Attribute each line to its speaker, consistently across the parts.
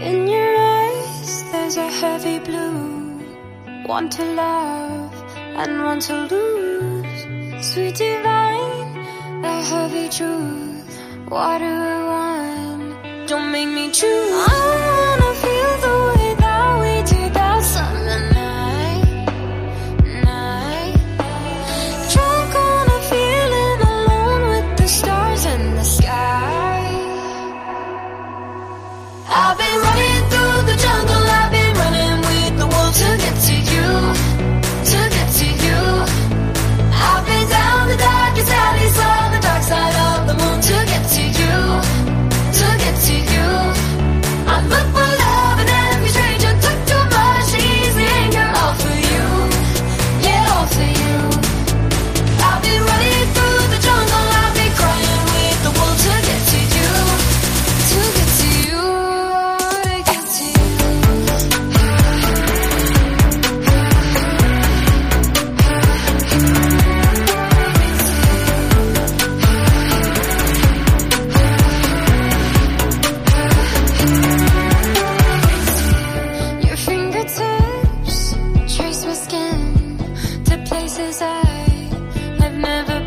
Speaker 1: In your eyes, there's a heavy blue. One to love and one to lose. Sweet divine, the heavy truth. Water do I want? Don't make me choose. never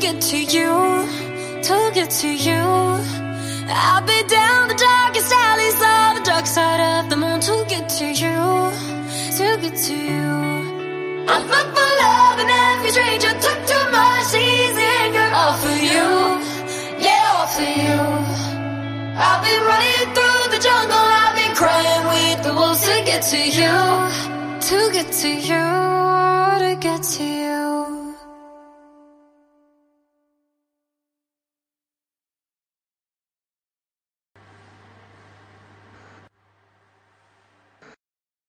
Speaker 1: get to you, to get to you. I'll be down the darkest alleys or the dark side of the moon to get to you, to get to you. I'm up for love and every stranger took too much easy anger all for you, yeah, all for you. I've been running through the jungle, I've been crying with the wolves to get to you, to get to you, to get to you.